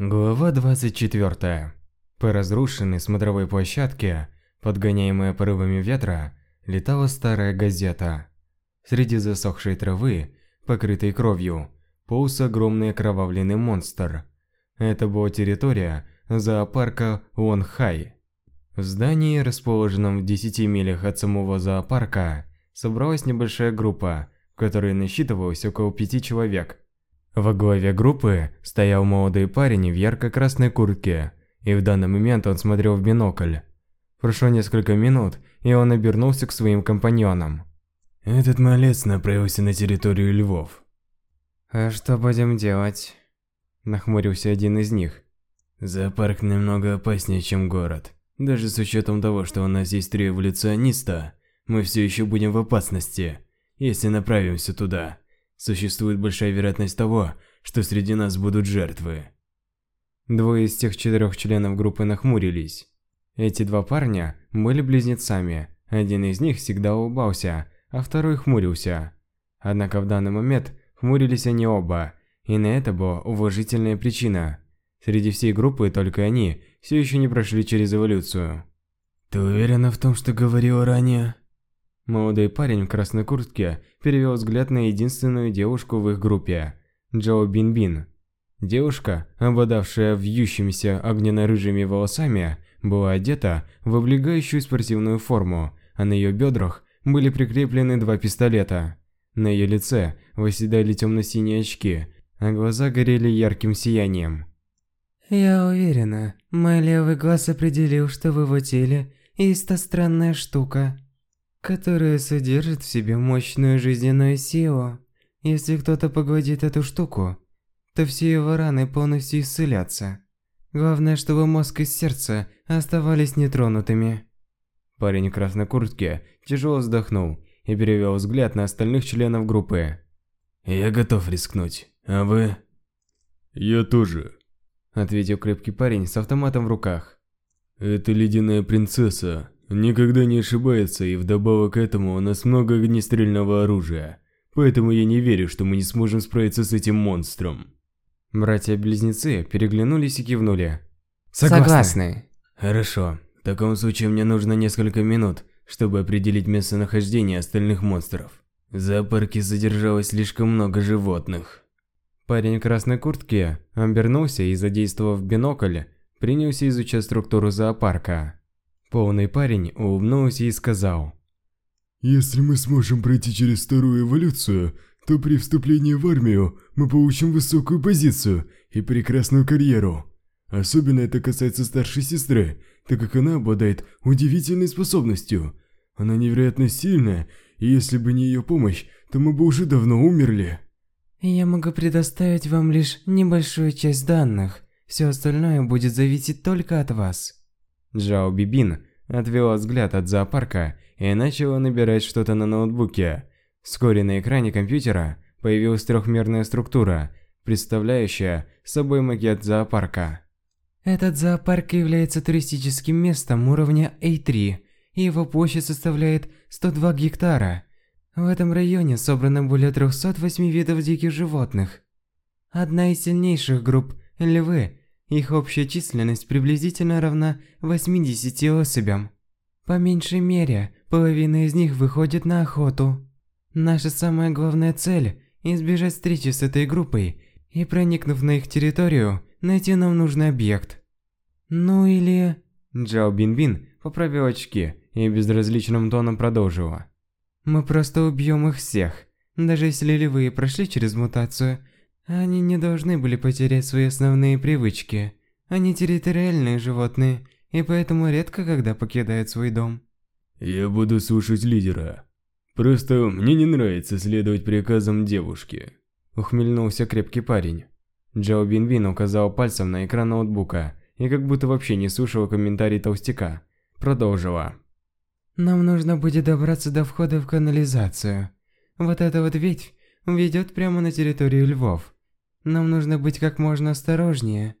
Глава 24. По разрушенной смотровой площадке, подгоняемая порывами ветра, летала старая газета. Среди засохшей травы, покрытой кровью, полз огромный окровавленный монстр. Это была территория зоопарка Лонхай. В здании, расположенном в 10 милях от самого зоопарка, собралась небольшая группа, в которой насчитывалось около пяти человек. Во главе группы стоял молодой парень в ярко-красной куртке, и в данный момент он смотрел в бинокль. Прошло несколько минут, и он обернулся к своим компаньонам. Этот малец направился на территорию львов. «А что будем делать?» Нахмурился один из них. Зоопарк намного опаснее, чем город. Даже с учетом того, что у нас есть три эволюциониста, мы все еще будем в опасности, если направимся туда. Существует большая вероятность того, что среди нас будут жертвы. Двое из тех четырех членов группы нахмурились. Эти два парня были близнецами. Один из них всегда улыбался, а второй хмурился. Однако в данный момент хмурились они оба, и на это была уважительная причина. Среди всей группы только они все еще не прошли через эволюцию. Ты уверена в том, что говорила ранее? Молодой парень в красной куртке перевел взгляд на единственную девушку в их группе – Джоу Бин-Бин. Девушка, обладавшая вьющимися огненно-рыжими волосами, была одета в облегающую спортивную форму, а на ее бедрах были прикреплены два пистолета. На ее лице восседали темно-синие очки, а глаза горели ярким сиянием. «Я уверена, мой левый глаз определил, что в его теле есть та странная штука, которая содержит в себе мощную жизненную силу. Если кто-то поглотит эту штуку, то все его раны полностью исцелятся. Главное, чтобы мозг и сердце оставались нетронутыми». Парень в красной куртке тяжело вздохнул и перевел взгляд на остальных членов группы. «Я готов рискнуть, а вы?» «Я тоже», ответил крепкий парень с автоматом в руках. «Это ледяная принцесса. Никогда не ошибается, и вдобавок к этому у нас много огнестрельного оружия. Поэтому я не верю, что мы не сможем справиться с этим монстром». Братья-близнецы переглянулись и кивнули. «Согласны». Согласны. «Хорошо. В таком случае мне нужно несколько минут, чтобы определить местонахождение остальных монстров. В зоопарке задержалось слишком много животных». Парень в красной куртке обернулся и, задействовав бинокль, принялся изучать структуру зоопарка. Полный парень улыбнулся и сказал. «Если мы сможем пройти через вторую эволюцию, то при вступлении в армию мы получим высокую позицию и прекрасную карьеру. Особенно это касается старшей сестры, так как она обладает удивительной способностью. Она невероятно сильная, и если бы не ее помощь, то мы бы уже давно умерли». Я могу предоставить вам лишь небольшую часть данных. Все остальное будет зависеть только от вас. Джао Бибин отвела взгляд от зоопарка и начала набирать что-то на ноутбуке. Вскоре на экране компьютера появилась трехмерная структура, представляющая собой макет зоопарка. Этот зоопарк является туристическим местом уровня A3, и его площадь составляет 102 гектара. В этом районе собрано более 308 видов диких животных. Одна из сильнейших групп – львы. Их общая численность приблизительно равна 80 особям. По меньшей мере, половина из них выходит на охоту. Наша самая главная цель – избежать встречи с этой группой и, проникнув на их территорию, найти нам нужный объект. Ну или... Джао Бин-Бин поправил очки и безразличным тоном продолжила. Мы просто убьем их всех. Даже если львы прошли через мутацию, они не должны были потерять свои основные привычки. Они территориальные животные, и поэтому редко когда покидают свой дом. Я буду слушать лидера. Просто мне не нравится следовать приказам девушки. Ухмыльнулся крепкий парень. Джао Бинбин указал пальцем на экран ноутбука и как будто вообще не слушал комментарий толстяка. Продолжила. Нам нужно будет добраться до входа в канализацию. Вот эта вот ветвь ведет прямо на территорию львов. Нам нужно быть как можно осторожнее.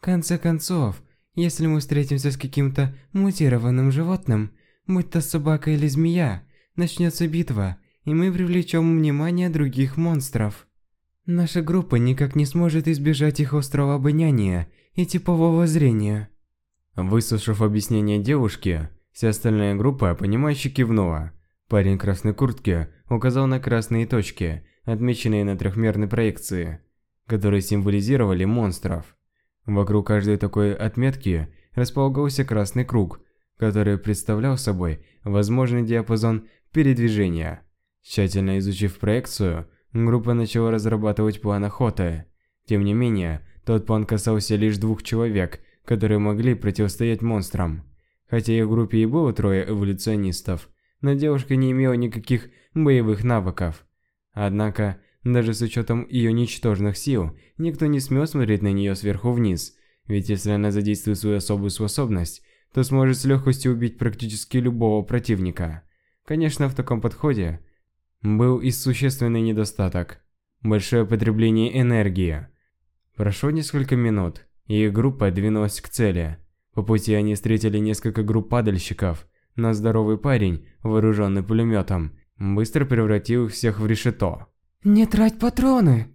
В конце концов, если мы встретимся с каким-то мутированным животным, будь то собака или змея, начнется битва, и мы привлечем внимание других монстров. Наша группа никак не сможет избежать их острого обоняния и типового зрения. Выслушав объяснение девушки, вся остальная группа, понимающе кивнула. Парень в красной куртке указал на красные точки, отмеченные на трехмерной проекции, которые символизировали монстров. Вокруг каждой такой отметки располагался красный круг, который представлял собой возможный диапазон передвижения. Тщательно изучив проекцию, группа начала разрабатывать план охоты. Тем не менее, тот план касался лишь двух человек, которые могли противостоять монстрам. Хотя их в группе и было трое эволюционистов, но девушка не имела никаких боевых навыков. Однако, даже с учетом ее ничтожных сил, никто не смел смотреть на нее сверху вниз, ведь если она задействует свою особую способность, то сможет с легкостью убить практически любого противника. Конечно, в таком подходе был и существенный недостаток – большое потребление энергии. Прошло несколько минут, и их группа двинулась к цели. По пути они встретили несколько групп падальщиков, но здоровый парень, вооруженный пулеметом, быстро превратил их всех в решето. «Не трать патроны!»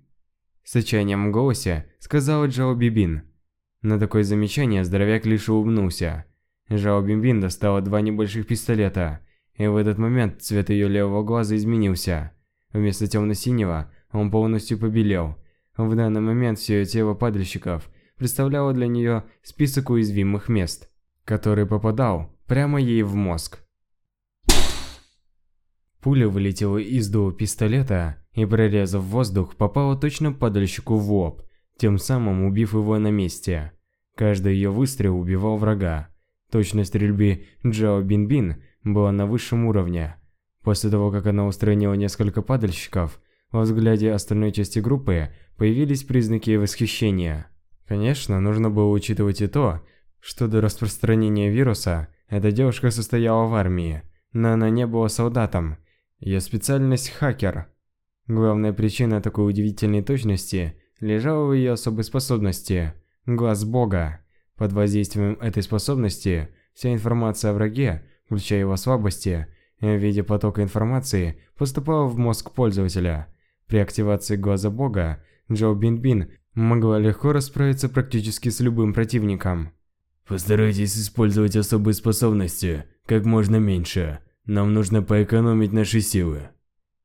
С отчаянием в голосе сказал Джао Бибин. На такое замечание здоровяк лишь улыбнулся. Жао Бимбин достала два небольших пистолета, и в этот момент цвет ее левого глаза изменился. Вместо темно-синего он полностью побелел. В данный момент все тело падальщиков представляло для нее список уязвимых мест, который попадал прямо ей в мозг. Пуля вылетела из дула пистолета и, прорезав воздух, попала точно падальщику в лоб, тем самым убив его на месте. Каждый ее выстрел убивал врага. Точность стрельбы Джао Бинбин была на высшем уровне. После того, как она устранила несколько падальщиков, во взгляде остальной части группы появились признаки восхищения. Конечно, нужно было учитывать и то, что до распространения вируса эта девушка состояла в армии, но она не была солдатом. Ее специальность – хакер. Главная причина такой удивительной точности лежала в ее особой способности – глаз бога. Под воздействием этой способности вся информация о враге включая его слабости, в виде потока информации поступала в мозг пользователя. При активации глаза бога Джоу Бин-Бин могла легко расправиться практически с любым противником. Постарайтесь использовать особые способности как можно меньше. Нам нужно поэкономить наши силы.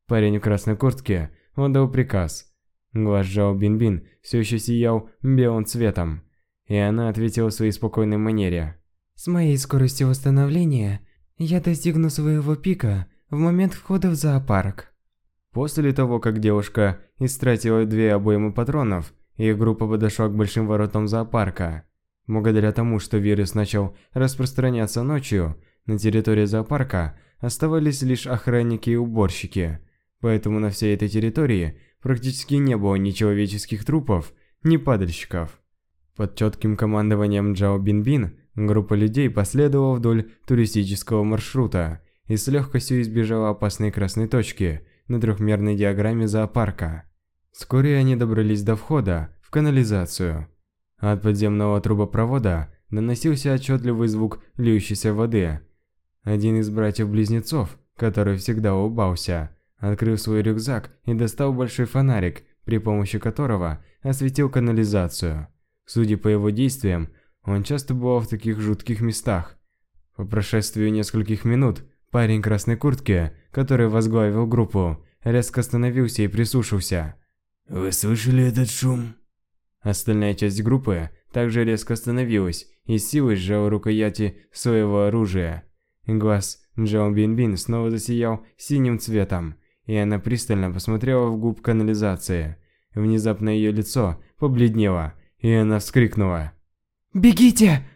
Парень в красной куртке отдал приказ. Глаз Джао Бин-Бин все еще сиял белым цветом, и она ответила в своей спокойной манере. С моей скоростью восстановления я достигну своего пика в момент входа в зоопарк. После того, как девушка истратила две обоймы патронов, их группа подошла к большим воротам зоопарка. Благодаря тому, что вирус начал распространяться ночью, на территории зоопарка оставались лишь охранники и уборщики. Поэтому на всей этой территории практически не было ни человеческих трупов, ни падальщиков. Под четким командованием Джао Бинбин Группа людей последовала вдоль туристического маршрута и с легкостью избежала опасной красной точки на трехмерной диаграмме зоопарка. Вскоре они добрались до входа в канализацию. От подземного трубопровода доносился отчетливый звук льющейся воды. Один из братьев-близнецов, который всегда улыбался, открыл свой рюкзак и достал большой фонарик, при помощи которого осветил канализацию. Судя по его действиям, он часто бывал в таких жутких местах. По прошествии нескольких минут, парень красной куртке, который возглавил группу, резко остановился и прислушался. «Вы слышали этот шум?» Остальная часть группы также резко остановилась и силой сжала рукояти своего оружия. Глаз Джао Бин Бин снова засиял синим цветом, и она пристально посмотрела в губ канализации. Внезапно ее лицо побледнело, и она вскрикнула. «Бегите!